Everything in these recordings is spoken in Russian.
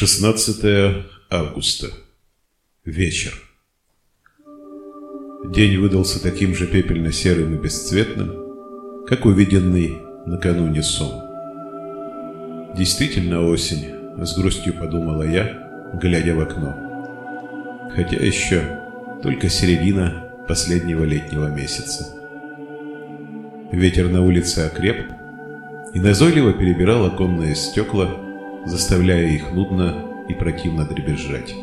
16 августа. Вечер. День выдался таким же пепельно-серым и бесцветным, как увиденный накануне сон. Действительно осень, с грустью подумала я, глядя в окно. Хотя еще только середина последнего летнего месяца. Ветер на улице окреп и назойливо перебирал оконные стекла, заставляя их нудно и противно дребезжать.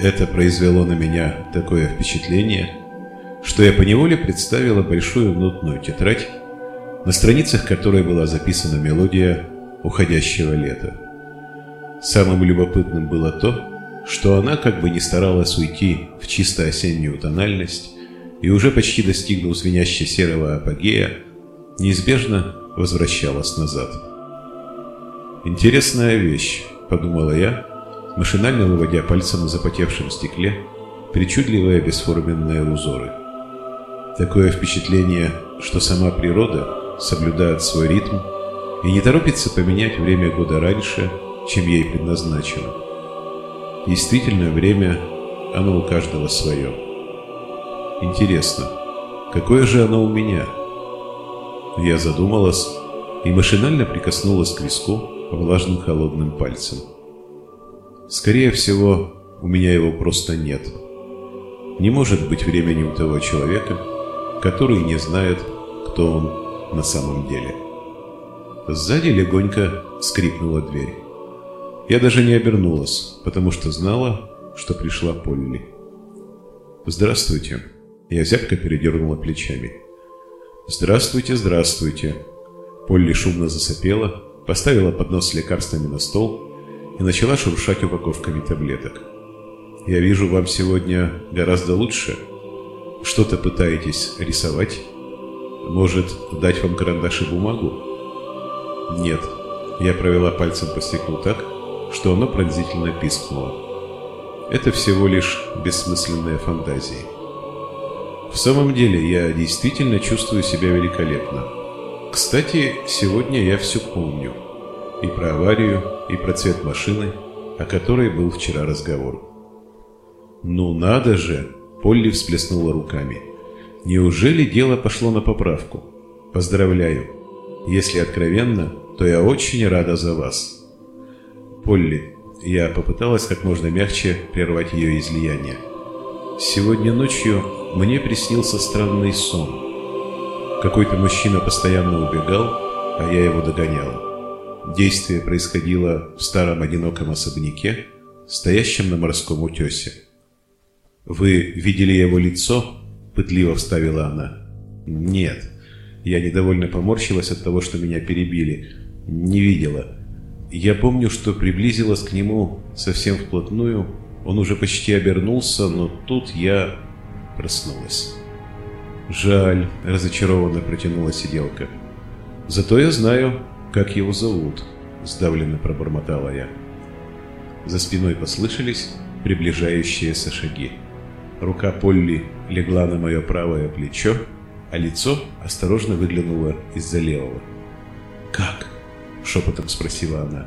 Это произвело на меня такое впечатление, что я поневоле представила большую нотную тетрадь, на страницах которой была записана мелодия уходящего лета. Самым любопытным было то, что она как бы не старалась уйти в чисто осеннюю тональность и уже почти достигнув звеняще серого апогея, неизбежно возвращалась назад. «Интересная вещь», — подумала я, машинально выводя пальцем на запотевшем стекле причудливые бесформенные узоры. Такое впечатление, что сама природа соблюдает свой ритм и не торопится поменять время года раньше, чем ей предназначено. Действительно, время, оно у каждого свое. Интересно, какое же оно у меня? Я задумалась и машинально прикоснулась к виску влажным холодным пальцем. Скорее всего, у меня его просто нет. Не может быть времени у того человека, который не знает, кто он на самом деле. Сзади легонько скрипнула дверь. Я даже не обернулась, потому что знала, что пришла Полли. «Здравствуйте». Я зябко передернула плечами. «Здравствуйте, здравствуйте». Полли шумно засопела, поставила поднос с лекарствами на стол и начала шуршать упаковками таблеток. «Я вижу, вам сегодня гораздо лучше. Что-то пытаетесь рисовать? Может, дать вам карандаш и бумагу?» «Нет». Я провела пальцем по стеклу так, что оно пронзительно пискнуло. «Это всего лишь бессмысленные фантазии». В самом деле, я действительно чувствую себя великолепно. Кстати, сегодня я все помню и про аварию, и про цвет машины, о которой был вчера разговор. «Ну надо же!» – Полли всплеснула руками. «Неужели дело пошло на поправку? Поздравляю! Если откровенно, то я очень рада за вас!» «Полли!» – я попыталась как можно мягче прервать ее излияние. «Сегодня ночью мне приснился странный сон. Какой-то мужчина постоянно убегал, а я его догоняла. Действие происходило в старом одиноком особняке, стоящем на морском утесе. «Вы видели его лицо?» – пытливо вставила она. «Нет». Я недовольно поморщилась от того, что меня перебили. Не видела. Я помню, что приблизилась к нему совсем вплотную. Он уже почти обернулся, но тут я проснулась. «Жаль», – разочарованно протянула сиделка. «Зато я знаю, «Как его зовут?» – сдавленно пробормотала я. За спиной послышались приближающиеся шаги. Рука Полли легла на мое правое плечо, а лицо осторожно выглянуло из-за левого. «Как?» – шепотом спросила она.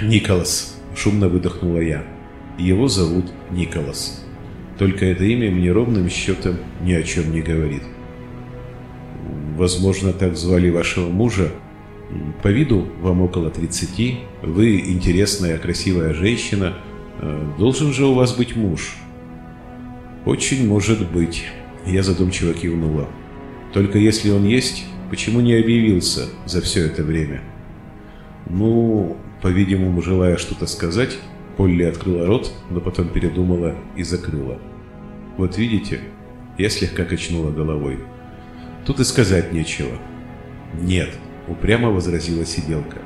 «Николас», – шумно выдохнула я. «Его зовут Николас. Только это имя мне ровным счетом ни о чем не говорит». Возможно, так звали вашего мужа. По виду вам около 30, вы интересная, красивая женщина. Э, должен же у вас быть муж. Очень может быть. Я задумчиво кивнула. Только если он есть, почему не объявился за все это время? Ну, по-видимому, желая что-то сказать, Полли открыла рот, но потом передумала и закрыла. Вот видите, я слегка качнула головой. Тут и сказать нечего. Нет, упрямо возразила сиделка.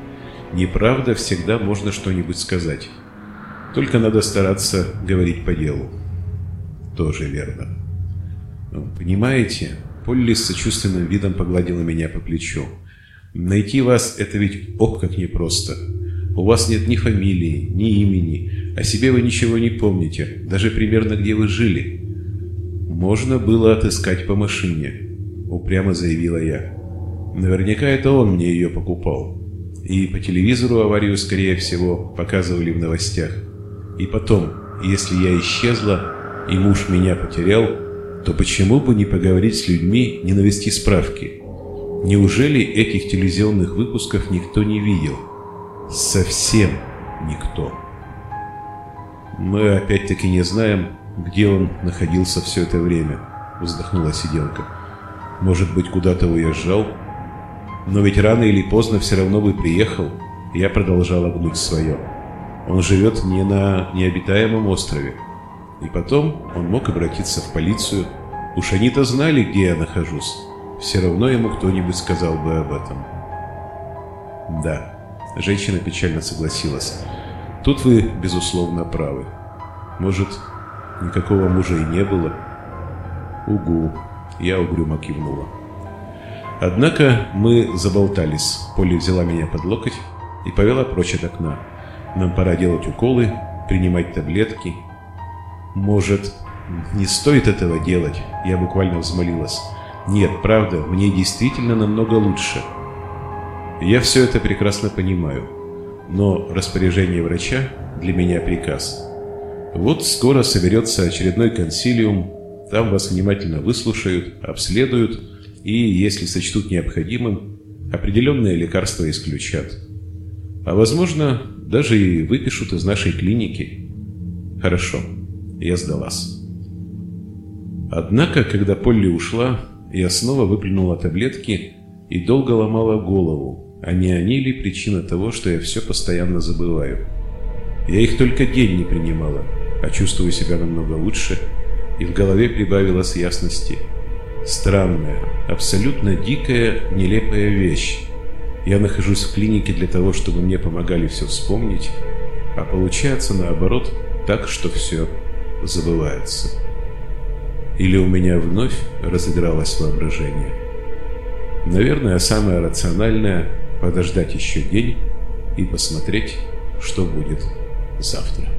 Неправда всегда можно что-нибудь сказать. Только надо стараться говорить по делу. Тоже верно. Ну, понимаете, Полли с сочувственным видом погладила меня по плечу. Найти вас – это ведь ох, как непросто. У вас нет ни фамилии, ни имени, о себе вы ничего не помните, даже примерно где вы жили. Можно было отыскать по машине – упрямо заявила я. Наверняка это он мне ее покупал. И по телевизору аварию, скорее всего, показывали в новостях. И потом, если я исчезла, и муж меня потерял, то почему бы не поговорить с людьми, не навести справки? Неужели этих телевизионных выпусков никто не видел? Совсем никто. Мы опять-таки не знаем, где он находился все это время, вздохнула сиделка. Может быть, куда-то уезжал? Но ведь рано или поздно все равно бы приехал. Я продолжала гнуть свое. Он живет не на необитаемом острове. И потом он мог обратиться в полицию. Уж они-то знали, где я нахожусь. Все равно ему кто-нибудь сказал бы об этом. Да, женщина печально согласилась. Тут вы, безусловно, правы. Может, никакого мужа и не было? Угу, я угрюмо кивнула. Однако мы заболтались. Полли взяла меня под локоть и повела прочь от окна. Нам пора делать уколы, принимать таблетки. Может, не стоит этого делать? Я буквально взмолилась. Нет, правда, мне действительно намного лучше. Я все это прекрасно понимаю. Но распоряжение врача для меня приказ. Вот скоро соберется очередной консилиум, там вас внимательно выслушают, обследуют и, если сочтут необходимым, определенные лекарства исключат. А возможно, даже и выпишут из нашей клиники. Хорошо, я сдалась. Однако, когда Полли ушла, я снова выплюнула таблетки и долго ломала голову, а не они ли причина того, что я все постоянно забываю. Я их только день не принимала, а чувствую себя намного лучше, и в голове прибавилось ясности. Странная, абсолютно дикая, нелепая вещь. Я нахожусь в клинике для того, чтобы мне помогали все вспомнить, а получается наоборот так, что все забывается. Или у меня вновь разыгралось воображение. Наверное, самое рациональное – подождать еще день и посмотреть, что будет завтра.